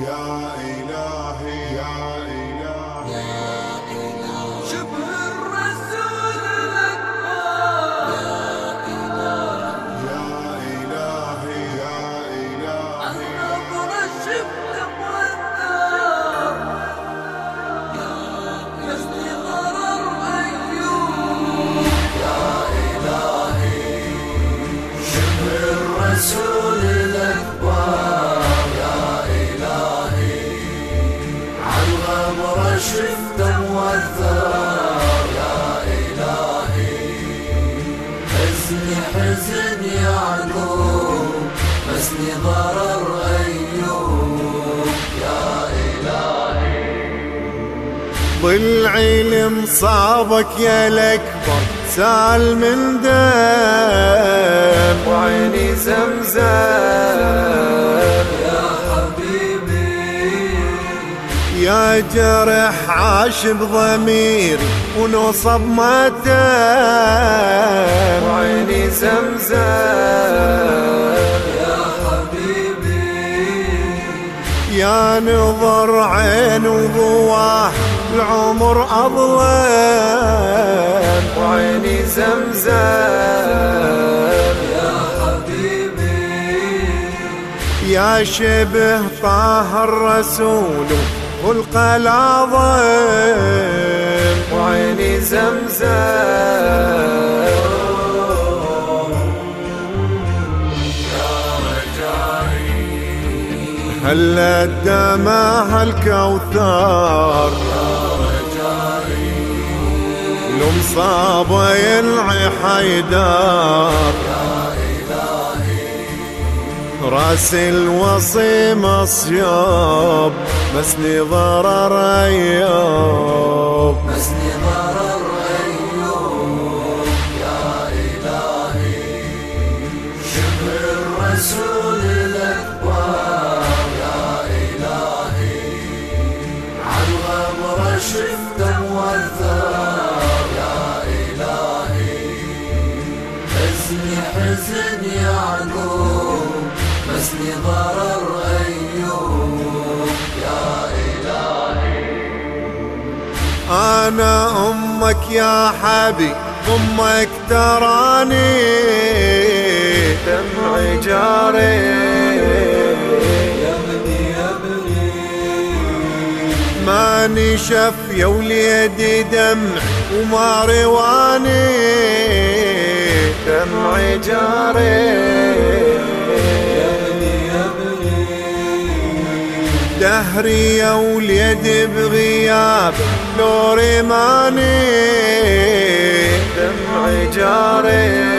يا إلهي يا إلهي شفت موثر يا إلهي حزني حزن يعقوب. مسني ضرر أيوب. يا إلهي. ضلعي المصابك يا الأكبر سال من دم. وعيني زمزم. يا جرح عاش بضميري ونصب ماتم وعيني زمزم. يا حبيبي يا نظر عين وضواه العمر أظلم. وعيني زمزم. يا حبيبي يا شبه طه الرسول العظيم وعيني زمزم. هلا الدماء الكوثر المصابة ينعي حيدار راس الوصي مصياب مسني ضرر ايوب مسني ضرر أيوب يا إلهي. شبه الرسول الأكبر يا إلهي. عن غمر شفت موثر يا إلهي. حزني حزن يعقوب مسني ضرر أنا أمك يا حبي أمك تراني دمعي جاري. يا ابني يا ماني شف يا وليدي دمع وما رواني دمعي جاري. دهري يا وليد بغياب لو رماني دمعي جاري.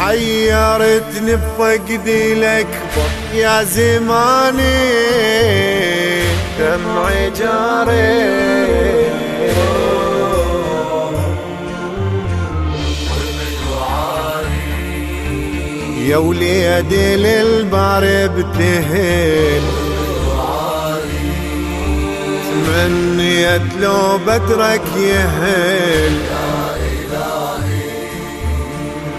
حيرتني بفقدي الاكبر يا زماني دمعي جاري. يا وليدي للبار بتهل. تمنيت لو بدرك يهل.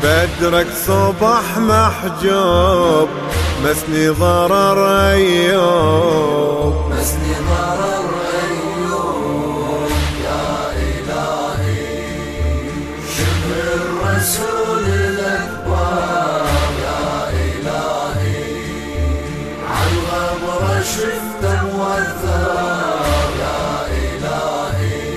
بدرك صبح محجوب مسني ضرر ايوب عن غمر شفت موثر يا إلهي.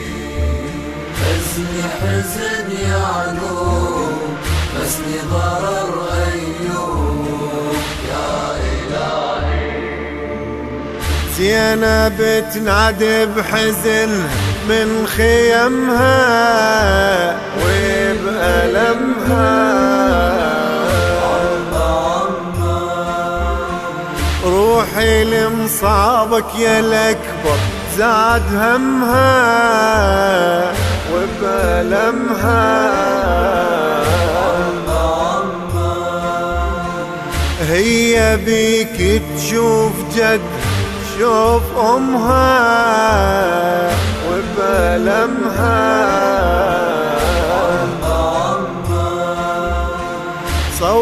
حزني حزن يعقوب مسني ضرر أيوب يا إلهي. زينب تنادي بحزن من خيمها وبألمها روحي لمصابك يا الأكبر زاد همها وبألمها هي بيك تشوف جد شوف أمها وبألمها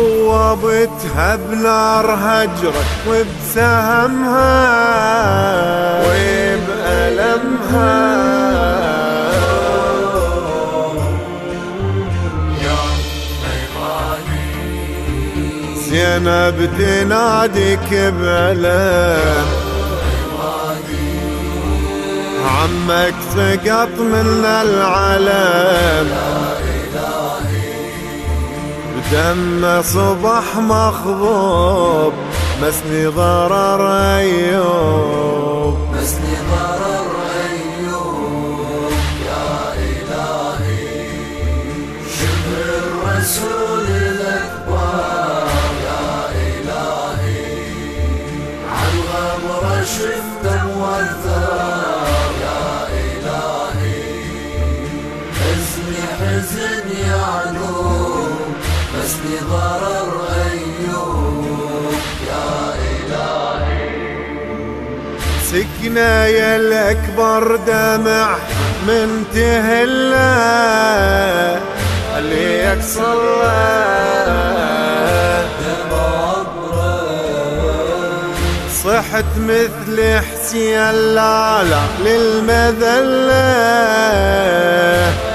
صوبتها بنار هجرك وبسهمها وبألمها. زينب تناديك بألم. عمك سقط من العلم. بدم صبح مخضوب مسني ضرر ايوب مسني ضرر أيوب يا إلهي شبه الرسول الأكبر يا إلهي. عالغمرة شفته موثر مسني ضرر أيوب يا سكنا يا الأكبر دمع من تهلا اللي صلى. صحت مثل حسين لالا للمذلة.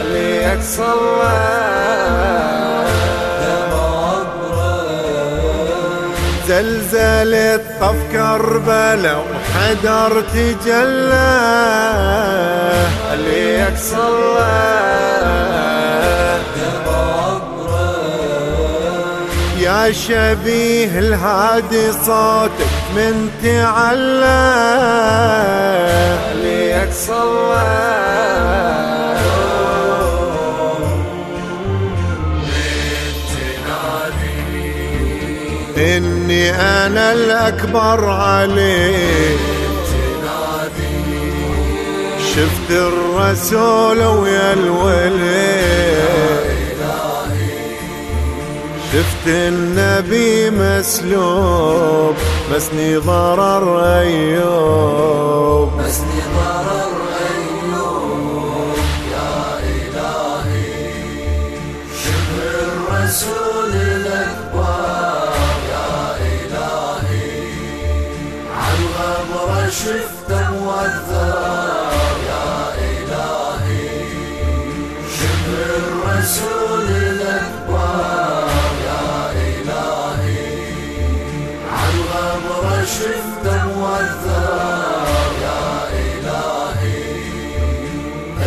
اللي صلى. زلزلت طف كربلة وحدر تجلى. اللي صلى. يا شبيه الهادي صوتك من تعلى. اللي صلى. أنا الأكبر عليك. شفت الرسول ويا الولي شفت النبي مسلوب. مسني ضرر أيوب. مسني ضرر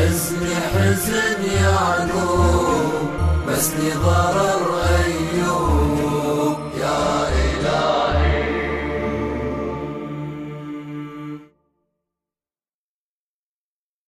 حزني حزن يعلو بس لضرر ايوب